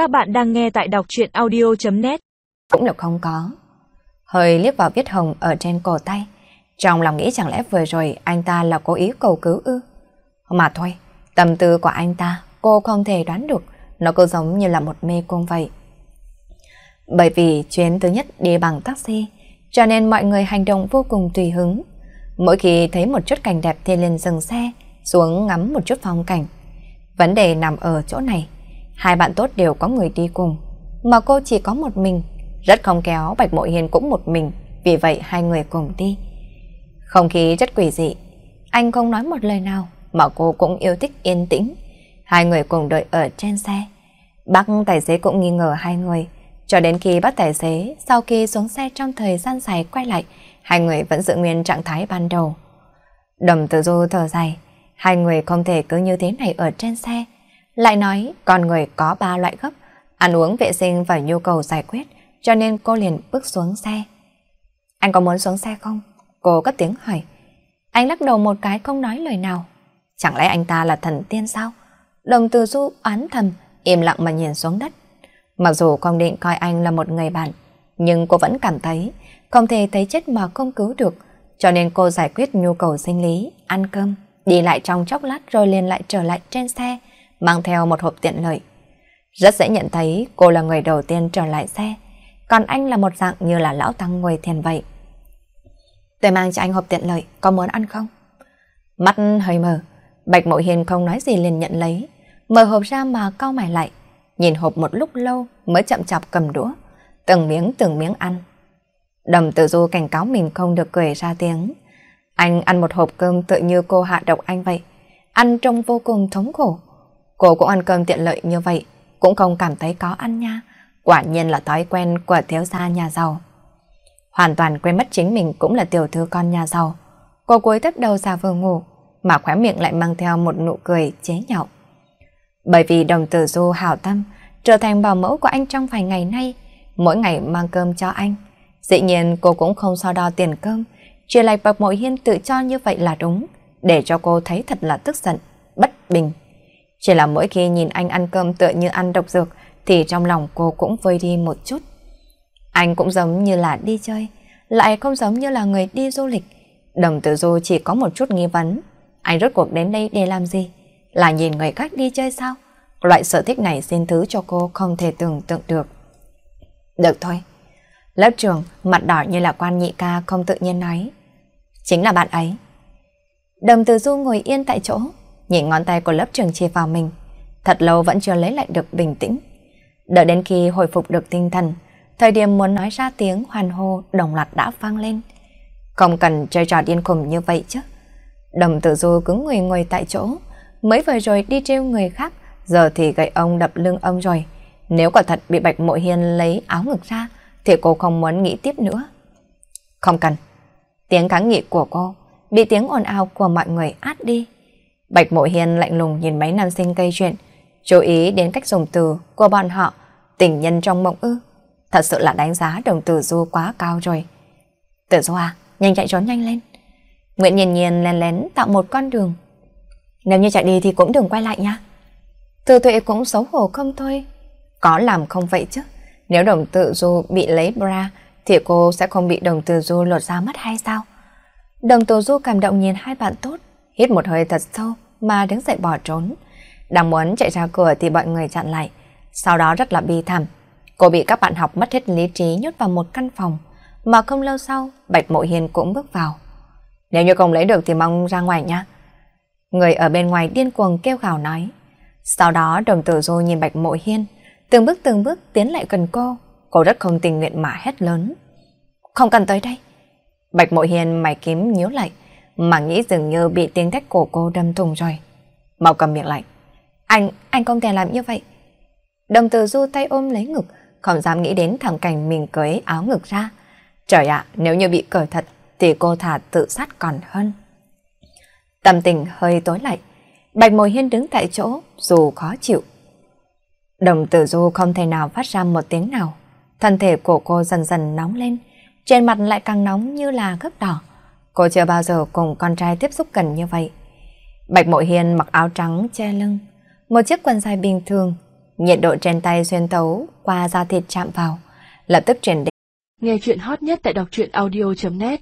Các bạn đang nghe tại đọc truyện audio.net Cũng được không có. Hơi liếc vào viết hồng ở trên cổ tay. Trong lòng nghĩ chẳng lẽ vừa rồi anh ta là cố ý cầu cứu ư? Mà thôi, tâm tư của anh ta cô không thể đoán được. Nó cứ giống như là một mê cung vậy. Bởi vì chuyến thứ nhất đi bằng taxi, cho nên mọi người hành động vô cùng tùy hứng. Mỗi khi thấy một chút cảnh đẹp thì liền dừng xe, xuống ngắm một chút phong cảnh. Vấn đề nằm ở chỗ này. Hai bạn tốt đều có người đi cùng, mà cô chỉ có một mình. Rất không kéo Bạch Mộ Hiền cũng một mình, vì vậy hai người cùng đi. Không khí rất quỷ dị. Anh không nói một lời nào, mà cô cũng yêu thích yên tĩnh. Hai người cùng đợi ở trên xe. Bác tài xế cũng nghi ngờ hai người, cho đến khi bắt tài xế, sau khi xuống xe trong thời gian dài quay lại, hai người vẫn giữ nguyên trạng thái ban đầu. Đầm tử du thở dài, hai người không thể cứ như thế này ở trên xe. Lại nói, con người có ba loại gấp, ăn uống vệ sinh và nhu cầu giải quyết, cho nên cô liền bước xuống xe. Anh có muốn xuống xe không? Cô cất tiếng hỏi. Anh lắc đầu một cái không nói lời nào. Chẳng lẽ anh ta là thần tiên sao? Đồng từ du oán thầm, im lặng mà nhìn xuống đất. Mặc dù không định coi anh là một người bạn, nhưng cô vẫn cảm thấy không thể thấy chết mà không cứu được, cho nên cô giải quyết nhu cầu sinh lý, ăn cơm, đi lại trong chốc lát rồi liền lại trở lại trên xe, mang theo một hộp tiện lợi. Rất dễ nhận thấy cô là người đầu tiên trở lại xe, còn anh là một dạng như là lão tăng ngồi thiền vậy. Tôi mang cho anh hộp tiện lợi, có muốn ăn không? Mắt hơi mờ, Bạch Mộ Hiền không nói gì liền nhận lấy, mở hộp ra mà cau mày lại, nhìn hộp một lúc lâu mới chậm chạp cầm đũa, từng miếng từng miếng ăn. Đầm tự du cảnh cáo mình không được cười ra tiếng. Anh ăn một hộp cơm tự như cô hạ độc anh vậy, ăn trông vô cùng thống khổ. Cô cũng ăn cơm tiện lợi như vậy, cũng không cảm thấy có ăn nha. Quả nhiên là thói quen của thiếu gia nhà giàu. Hoàn toàn quên mất chính mình cũng là tiểu thư con nhà giàu. Cô cúi thấp đầu ra vừa ngủ, mà khóe miệng lại mang theo một nụ cười chế nhạo. Bởi vì đồng tử du hảo tâm, trở thành bảo mẫu của anh trong vài ngày nay, mỗi ngày mang cơm cho anh. Dĩ nhiên cô cũng không so đo tiền cơm, chỉ lại bậc mội hiên tự cho như vậy là đúng, để cho cô thấy thật là tức giận, bất bình. Chỉ là mỗi khi nhìn anh ăn cơm tựa như ăn độc dược, thì trong lòng cô cũng vơi đi một chút. Anh cũng giống như là đi chơi, lại không giống như là người đi du lịch. Đồng tử du chỉ có một chút nghi vấn. Anh rốt cuộc đến đây để làm gì? Là nhìn người khác đi chơi sao? Loại sở thích này xin thứ cho cô không thể tưởng tượng được. Được thôi. Lớp trường, mặt đỏ như là quan nhị ca không tự nhiên nói. Chính là bạn ấy. Đồng tử du ngồi yên tại chỗ, nhìn ngón tay của lớp trường chia vào mình. Thật lâu vẫn chưa lấy lại được bình tĩnh. Đợi đến khi hồi phục được tinh thần, thời điểm muốn nói ra tiếng hoàn hô đồng loạt đã vang lên. Không cần chơi trò điên khùng như vậy chứ. Đồng tử du cứng người ngồi tại chỗ, mới vừa rồi đi trêu người khác, giờ thì gậy ông đập lưng ông rồi. Nếu quả thật bị Bạch Mộ Hiên lấy áo ngực ra, thì cô không muốn nghĩ tiếp nữa. Không cần. Tiếng kháng nghị của cô bị tiếng ồn ào của mọi người át đi. Bạch Mộ Hiên lạnh lùng nhìn mấy nam sinh gây chuyện, chú ý đến cách dùng từ của bọn họ, tình nhân trong mộng ư. Thật sự là đánh giá đồng tử du quá cao rồi. Tử du à, nhanh chạy trốn nhanh lên. Nguyễn Nhiên Nhiên lén lén tạo một con đường. Nếu như chạy đi thì cũng đừng quay lại nha. Từ tuệ cũng xấu hổ không thôi. Có làm không vậy chứ. Nếu đồng tử du bị lấy bra thì cô sẽ không bị đồng tử du lột ra mất hay sao? Đồng tử du cảm động nhìn hai bạn tốt, hít một hơi thật sâu mà đứng dậy bỏ trốn. Đang muốn chạy ra cửa thì bọn người chặn lại. Sau đó rất là bi thảm. Cô bị các bạn học mất hết lý trí nhốt vào một căn phòng. Mà không lâu sau, Bạch Mộ Hiền cũng bước vào. Nếu như không lấy được thì mong ra ngoài nha. Người ở bên ngoài điên cuồng kêu gào nói. Sau đó đồng tử du nhìn Bạch Mộ Hiên, từng bước từng bước tiến lại gần cô. Cô rất không tình nguyện mà hét lớn. Không cần tới đây. Bạch Mộ Hiên mày kiếm nhíu lại, mà nghĩ dường như bị tiếng thách của cô đâm thùng rồi. Mau cầm miệng lại. Anh, anh không thể làm như vậy. Đồng tử du tay ôm lấy ngực, không dám nghĩ đến thằng cảnh mình cởi áo ngực ra. Trời ạ, nếu như bị cởi thật, thì cô thả tự sát còn hơn. Tâm tình hơi tối lại, Bạch Mồi Hiên đứng tại chỗ dù khó chịu. Đồng tử du không thể nào phát ra một tiếng nào. Thân thể của cô dần dần nóng lên, trên mặt lại càng nóng như là gấp đỏ. Cô chưa bao giờ cùng con trai tiếp xúc gần như vậy. Bạch Mộ Hiên mặc áo trắng che lưng, một chiếc quần dài bình thường, nhiệt độ trên tay xuyên tấu qua da thịt chạm vào, lập tức truyền đến. Nghe chuyện hot nhất tại đọc truyện audio.net